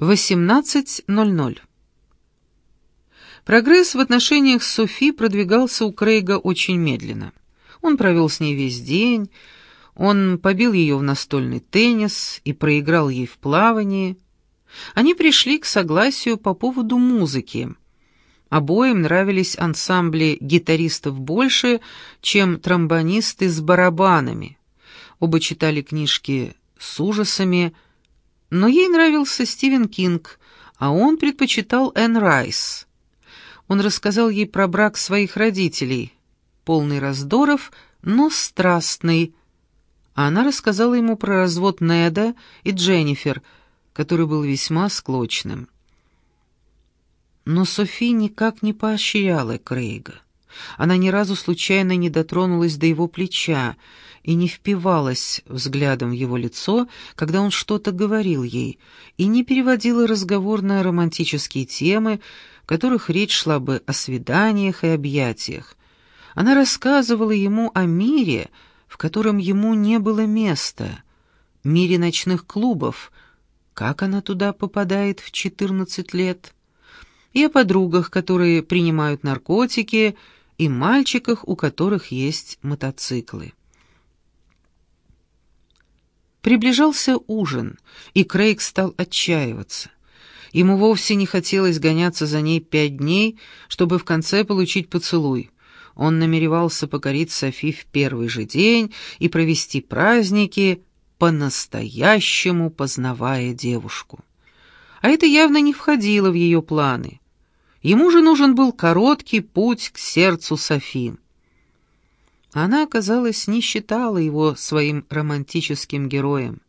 18.00. Прогресс в отношениях с Софи продвигался у Крейга очень медленно. Он провел с ней весь день, он побил ее в настольный теннис и проиграл ей в плавании. Они пришли к согласию по поводу музыки. Обоим нравились ансамбли гитаристов больше, чем тромбонисты с барабанами. Оба читали книжки с ужасами, но ей нравился Стивен Кинг, а он предпочитал Энн Райс. Он рассказал ей про брак своих родителей, полный раздоров, но страстный, а она рассказала ему про развод Неда и Дженнифер, который был весьма склочным. Но Софи никак не поощряла Крейга. Она ни разу случайно не дотронулась до его плеча и не впивалась взглядом в его лицо, когда он что-то говорил ей, и не переводила разговор на романтические темы, в которых речь шла бы о свиданиях и объятиях. Она рассказывала ему о мире, в котором ему не было места, мире ночных клубов, как она туда попадает в четырнадцать лет, и о подругах, которые принимают наркотики, и мальчиках, у которых есть мотоциклы. Приближался ужин, и Крейг стал отчаиваться. Ему вовсе не хотелось гоняться за ней пять дней, чтобы в конце получить поцелуй. Он намеревался покорить Софи в первый же день и провести праздники, по-настоящему познавая девушку. А это явно не входило в ее планы. Ему же нужен был короткий путь к сердцу Софи. Она, казалось, не считала его своим романтическим героем.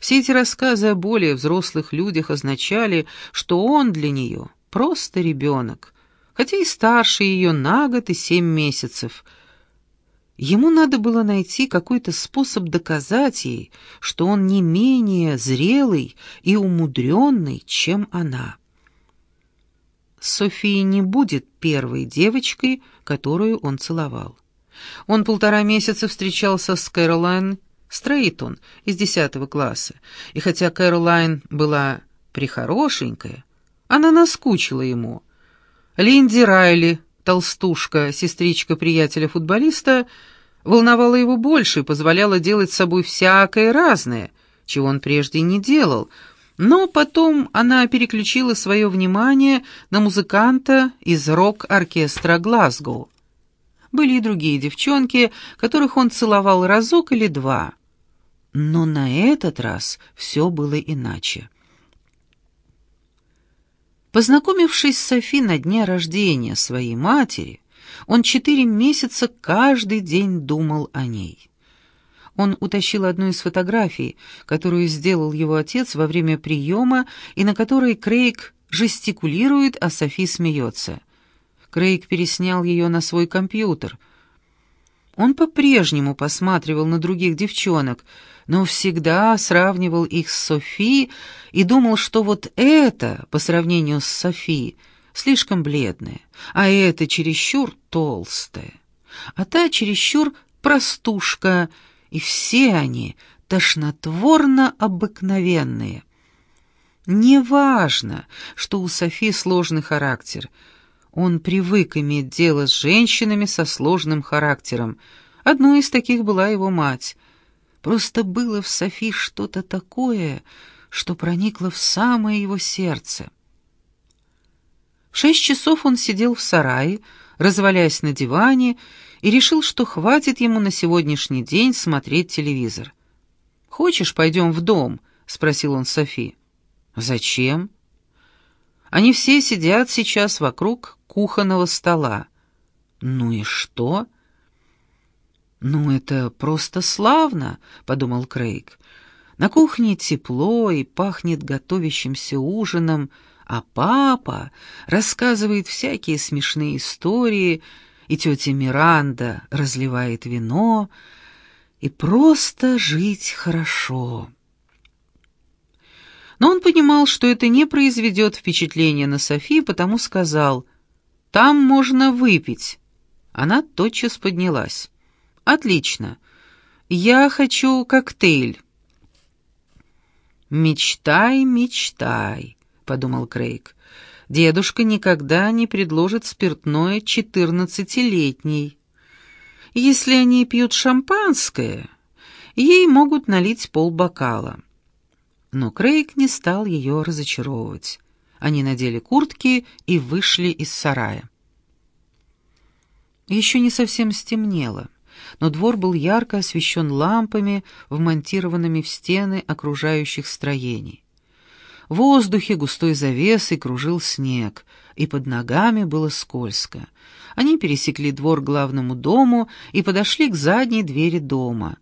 Все эти рассказы о более взрослых людях означали, что он для нее просто ребенок, хотя и старше ее на год и семь месяцев. Ему надо было найти какой-то способ доказать ей, что он не менее зрелый и умудренный, чем она. София не будет первой девочкой, которую он целовал. Он полтора месяца встречался с Кэролайн Стрейтон из десятого класса, и хотя Кэролайн была прихорошенькая, она наскучила ему. Линди Райли, толстушка, сестричка приятеля-футболиста, волновала его больше и позволяла делать с собой всякое разное, чего он прежде не делал, но потом она переключила свое внимание на музыканта из рок-оркестра Глазго. Были и другие девчонки, которых он целовал разок или два. Но на этот раз все было иначе. Познакомившись с Софи на дне рождения своей матери, он четыре месяца каждый день думал о ней. Он утащил одну из фотографий, которую сделал его отец во время приема, и на которой Крейг жестикулирует, а Софи смеется. Крейг переснял ее на свой компьютер. Он по-прежнему посматривал на других девчонок, но всегда сравнивал их с Софи и думал, что вот это, по сравнению с Софи, слишком бледная, а это чересчур толстая, а та чересчур простушка, и все они тошнотворно обыкновенные. Неважно, что у Софи сложный характер — он привык иметь дело с женщинами со сложным характером. Одной из таких была его мать. Просто было в Софи что-то такое, что проникло в самое его сердце. В шесть часов он сидел в сарае, развалясь на диване, и решил, что хватит ему на сегодняшний день смотреть телевизор. «Хочешь, пойдем в дом?» — спросил он Софи. «Зачем?» Они все сидят сейчас вокруг кухонного стола. Ну и что? Ну это просто славно, подумал Крейг. На кухне тепло и пахнет готовящимся ужином, а папа рассказывает всякие смешные истории, и тетя Миранда разливает вино, и просто жить хорошо. Но он понимал, что это не произведет впечатления на Софи, потому сказал, «Там можно выпить». Она тотчас поднялась. «Отлично. Я хочу коктейль». «Мечтай, мечтай», подумал Крейг. «Дедушка никогда не предложит спиртное четырнадцатилетней. Если они пьют шампанское, ей могут налить полбокала». Но Крейг не стал ее разочаровывать. Они надели куртки и вышли из сарая. Еще не совсем стемнело но двор был ярко освещен лампами, вмонтированными в стены окружающих строений. В воздухе густой завесой кружил снег, и под ногами было скользко. Они пересекли двор главному дому и подошли к задней двери дома.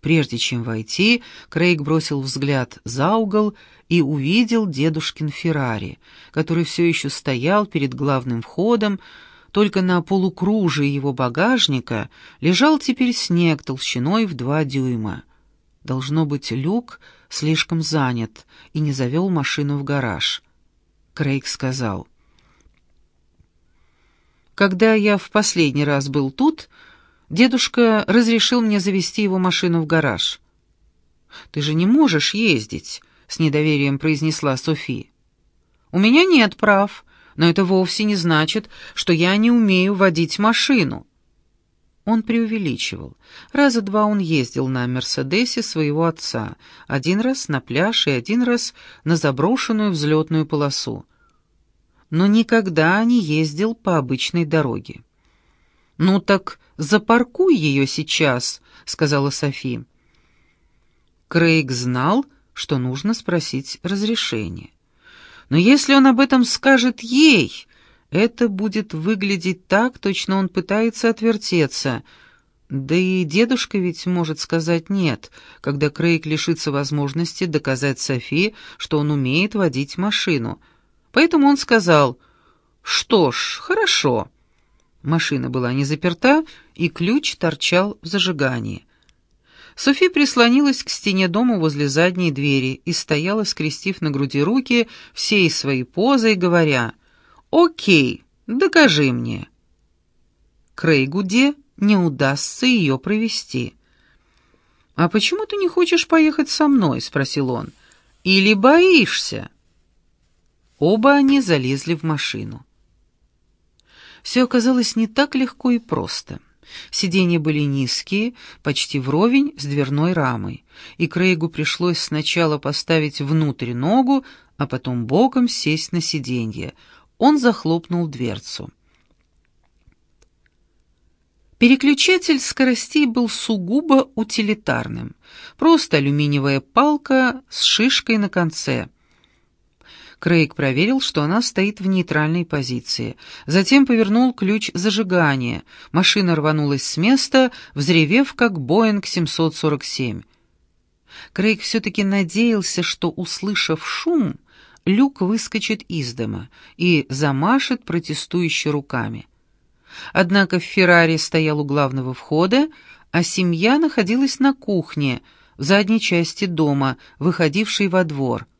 Прежде чем войти, Крейг бросил взгляд за угол и увидел дедушкин Феррари, который все еще стоял перед главным входом, только на полукружии его багажника лежал теперь снег толщиной в два дюйма. Должно быть, люк слишком занят и не завел машину в гараж. Крейг сказал. «Когда я в последний раз был тут, дедушка разрешил мне завести его машину в гараж». «Ты же не можешь ездить», — с недоверием произнесла Софи. «У меня нет прав», но это вовсе не значит, что я не умею водить машину». Он преувеличивал. Раза два он ездил на «Мерседесе» своего отца, один раз на пляж и один раз на заброшенную взлетную полосу. Но никогда не ездил по обычной дороге. «Ну так запаркуй ее сейчас», — сказала Софи. Крейг знал, что нужно спросить разрешение. Но если он об этом скажет ей, это будет выглядеть так, точно он пытается отвертеться. Да и дедушка ведь может сказать «нет», когда Крейг лишится возможности доказать Софи, что он умеет водить машину. Поэтому он сказал «Что ж, хорошо». Машина была не заперта, и ключ торчал в зажигании. Софи прислонилась к стене дома возле задней двери и стояла, скрестив на груди руки, всей своей позой, говоря «Окей, докажи мне». Крейгуде не удастся ее провести. «А почему ты не хочешь поехать со мной?» — спросил он. «Или боишься?» Оба они залезли в машину. Все оказалось не так легко и просто. Сиденья были низкие, почти вровень с дверной рамой, и Крейгу пришлось сначала поставить внутрь ногу, а потом боком сесть на сиденье. Он захлопнул дверцу. Переключатель скоростей был сугубо утилитарным. Просто алюминиевая палка с шишкой на конце — Крейг проверил, что она стоит в нейтральной позиции. Затем повернул ключ зажигания. Машина рванулась с места, взревев, как Боинг 747. Крейг все-таки надеялся, что, услышав шум, Люк выскочит из дома и замашет протестующе руками. Однако Феррари стоял у главного входа, а семья находилась на кухне, в задней части дома, выходившей во двор —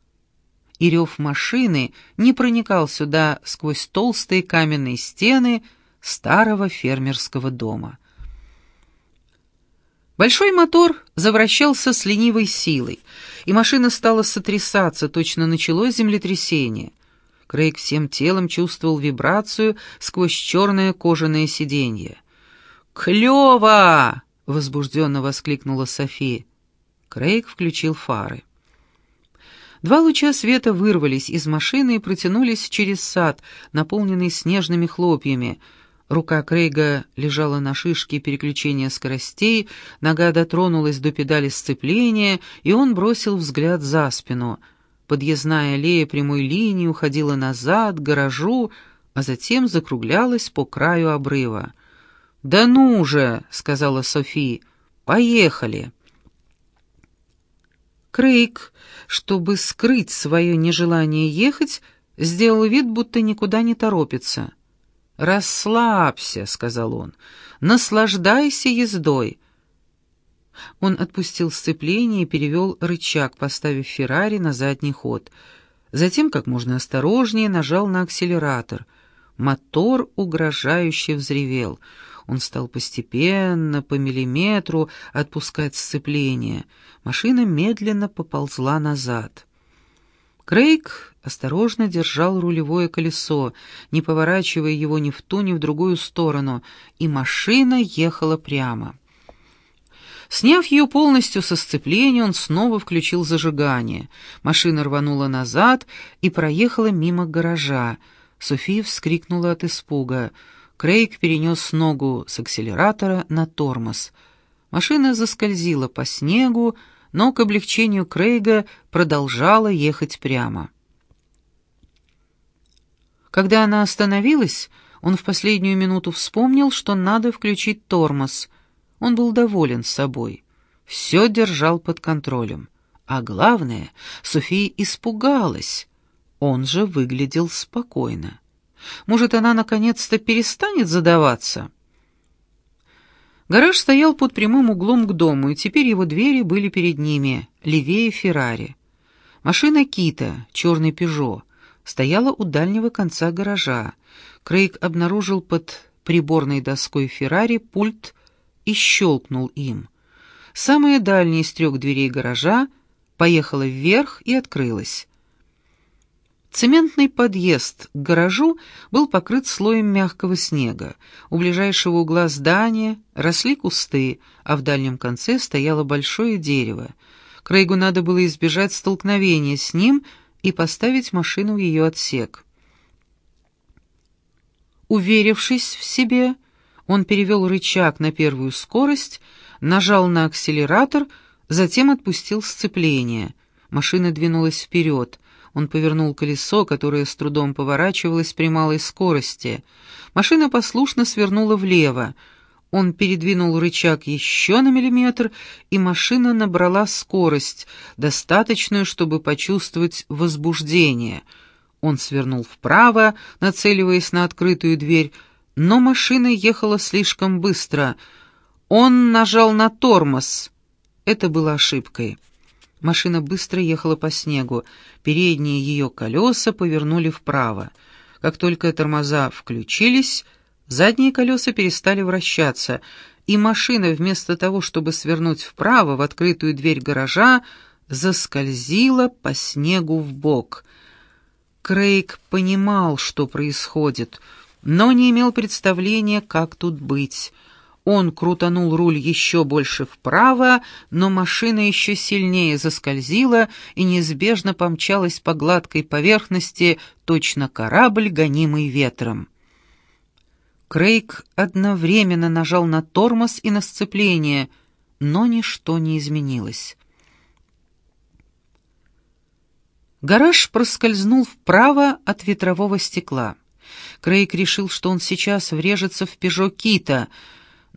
и рев машины не проникал сюда сквозь толстые каменные стены старого фермерского дома. Большой мотор завращался с ленивой силой, и машина стала сотрясаться, точно началось землетрясение. Крейг всем телом чувствовал вибрацию сквозь черное кожаное сиденье. «Клево!» — возбужденно воскликнула София. Крейг включил фары. Два луча света вырвались из машины и протянулись через сад, наполненный снежными хлопьями. Рука Крейга лежала на шишке переключения скоростей, нога дотронулась до педали сцепления, и он бросил взгляд за спину. Подъездная аллея прямой линии уходила назад, к гаражу, а затем закруглялась по краю обрыва. «Да ну же!» — сказала Софи. «Поехали!» Крейг, чтобы скрыть свое нежелание ехать, сделал вид, будто никуда не торопится. «Расслабься», — сказал он, — «наслаждайся ездой». Он отпустил сцепление и перевел рычаг, поставив Феррари на задний ход. Затем, как можно осторожнее, нажал на акселератор. Мотор угрожающе взревел — он стал постепенно, по миллиметру, отпускать сцепление. Машина медленно поползла назад. Крейг осторожно держал рулевое колесо, не поворачивая его ни в ту, ни в другую сторону, и машина ехала прямо. Сняв ее полностью со сцепления, он снова включил зажигание. Машина рванула назад и проехала мимо гаража. София вскрикнула от испуга. Крейг перенес ногу с акселератора на тормоз. Машина заскользила по снегу, но к облегчению Крейга продолжала ехать прямо. Когда она остановилась, он в последнюю минуту вспомнил, что надо включить тормоз. Он был доволен собой. Все держал под контролем. А главное, София испугалась. Он же выглядел спокойно. Может, она наконец-то перестанет задаваться? Гараж стоял под прямым углом к дому, и теперь его двери были перед ними, левее Феррари. Машина Кита, черный «Пежо», стояла у дальнего конца гаража. Крейг обнаружил под приборной доской Феррари пульт и щелкнул им. Самая дальняя из трех дверей гаража поехала вверх и открылась. Цементный подъезд к гаражу был покрыт слоем мягкого снега. У ближайшего угла здания росли кусты, а в дальнем конце стояло большое дерево. Крейгу надо было избежать столкновения с ним и поставить машину в ее отсек. Уверившись в себе, он перевел рычаг на первую скорость, нажал на акселератор, затем отпустил сцепление. Машина двинулась вперед — он повернул колесо, которое с трудом поворачивалось при малой скорости. Машина послушно свернула влево. Он передвинул рычаг еще на миллиметр, и машина набрала скорость, достаточную, чтобы почувствовать возбуждение. Он свернул вправо, нацеливаясь на открытую дверь, но машина ехала слишком быстро. Он нажал на тормоз. Это было ошибкой. Машина быстро ехала по снегу. Передние ее колеса повернули вправо. Как только тормоза включились, задние колеса перестали вращаться, и машина, вместо того, чтобы свернуть вправо в открытую дверь гаража, заскользила по снегу в бок. Крейг понимал, что происходит, но не имел представления, как тут быть — он крутанул руль еще больше вправо, но машина еще сильнее заскользила и неизбежно помчалась по гладкой поверхности, точно корабль, гонимый ветром. Крейг одновременно нажал на тормоз и на сцепление, но ничто не изменилось. Гараж проскользнул вправо от ветрового стекла. Крейг решил, что он сейчас врежется в «Пежо Кита»,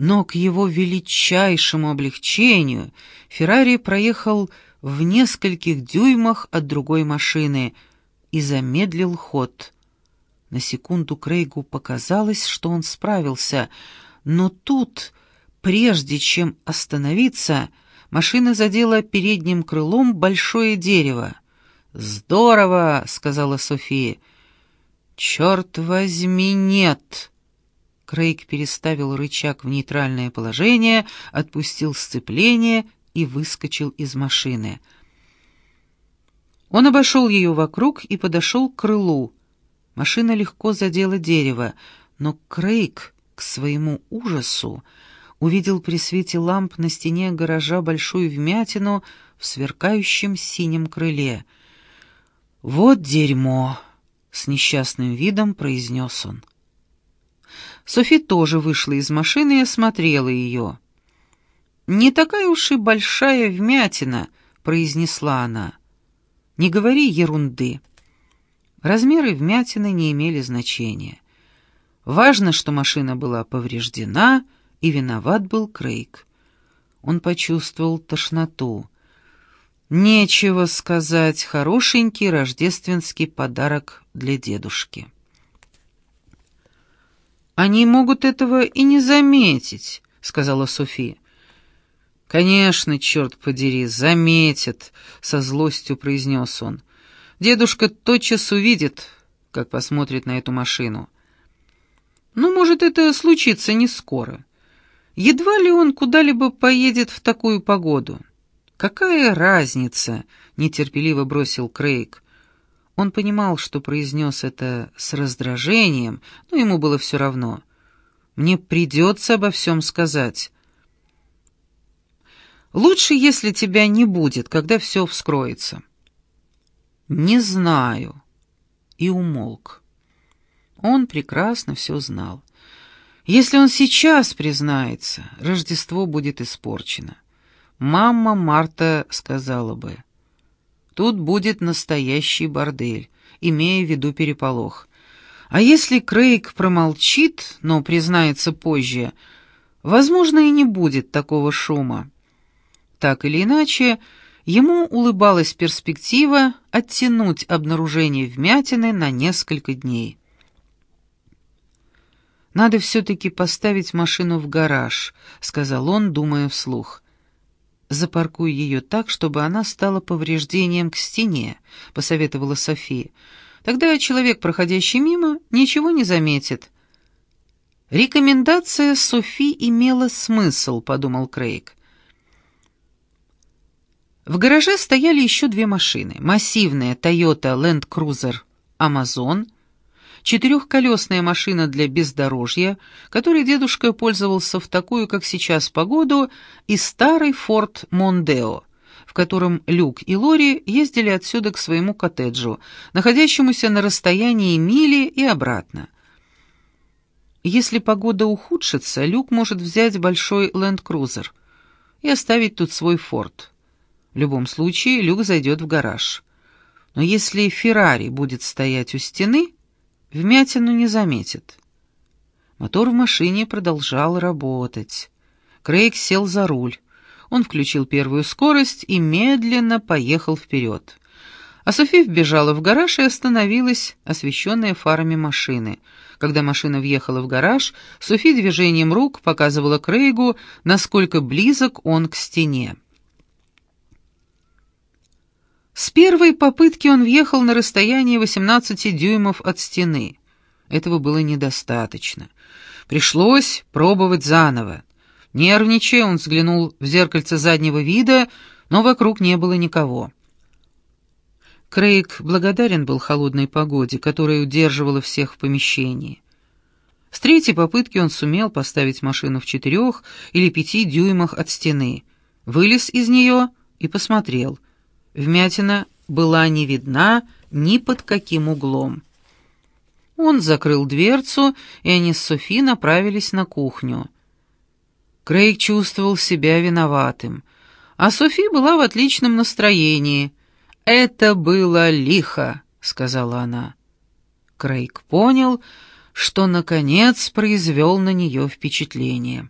но к его величайшему облегчению Феррари проехал в нескольких дюймах от другой машины и замедлил ход. На секунду Крейгу показалось, что он справился, но тут, прежде чем остановиться, машина задела передним крылом большое дерево. «Здорово!» — сказала София. «Черт возьми, нет!» Крейг переставил рычаг в нейтральное положение, отпустил сцепление и выскочил из машины. Он обошел ее вокруг и подошел к крылу. Машина легко задела дерево, но Крейг, к своему ужасу, увидел при свете ламп на стене гаража большую вмятину в сверкающем синем крыле. «Вот дерьмо!» — с несчастным видом произнес он. Софи тоже вышла из машины и осмотрела ее. «Не такая уж и большая вмятина», — произнесла она. «Не говори ерунды». Размеры вмятины не имели значения. Важно, что машина была повреждена, и виноват был Крейг. Он почувствовал тошноту. Нечего сказать, хорошенький рождественский подарок для дедушки. «Они могут этого и не заметить», — сказала София. «Конечно, черт подери, заметят», — со злостью произнес он. «Дедушка тотчас увидит, как посмотрит на эту машину. Ну, может, это случится не скоро. Едва ли он куда-либо поедет в такую погоду». «Какая разница?» — нетерпеливо бросил Крейг. Он понимал, что произнес это с раздражением, но ему было все равно. «Мне придется обо всем сказать». «Лучше, если тебя не будет, когда все вскроется». «Не знаю». И умолк. Он прекрасно все знал. Если он сейчас признается, Рождество будет испорчено. Мама Марта сказала бы, «Тут будет настоящий бордель», имея в виду переполох. А если Крейг промолчит, но признается позже, возможно, и не будет такого шума. Так или иначе, ему улыбалась перспектива оттянуть обнаружение вмятины на несколько дней. «Надо все-таки поставить машину в гараж», — сказал он, думая вслух. «Запаркуй ее так, чтобы она стала повреждением к стене», — посоветовала София. «Тогда человек, проходящий мимо, ничего не заметит». «Рекомендация Софи имела смысл», — подумал Крейг. В гараже стояли еще две машины. Массивная Toyota Land Cruiser Amazon, четырехколесная машина для бездорожья, которой дедушка пользовался в такую, как сейчас, погоду, и старый Ford Mondeo, в котором Люк и Лори ездили отсюда к своему коттеджу, находящемуся на расстоянии мили и обратно. Если погода ухудшится, Люк может взять большой Cruiser и оставить тут свой Форд. В любом случае, Люк зайдет в гараж. Но если Феррари будет стоять у стены, вмятину не заметит. Мотор в машине продолжал работать. Крейг сел за руль. Он включил первую скорость и медленно поехал вперед. А Софи вбежала в гараж и остановилась, освещенная фарами машины. Когда машина въехала в гараж, Софи движением рук показывала Крейгу, насколько близок он к стене. С первой попытки он въехал на расстояние 18 дюймов от стены. Этого было недостаточно. Пришлось пробовать заново. Нервничая, он взглянул в зеркальце заднего вида, но вокруг не было никого. Крейг благодарен был холодной погоде, которая удерживала всех в помещении. С третьей попытки он сумел поставить машину в четырех или пяти дюймах от стены, вылез из нее и посмотрел — Вмятина была не видна ни под каким углом. Он закрыл дверцу, и они с Софи направились на кухню. Крейг чувствовал себя виноватым, а Софи была в отличном настроении. «Это было лихо», — сказала она. Крейг понял, что, наконец, произвел на нее впечатление.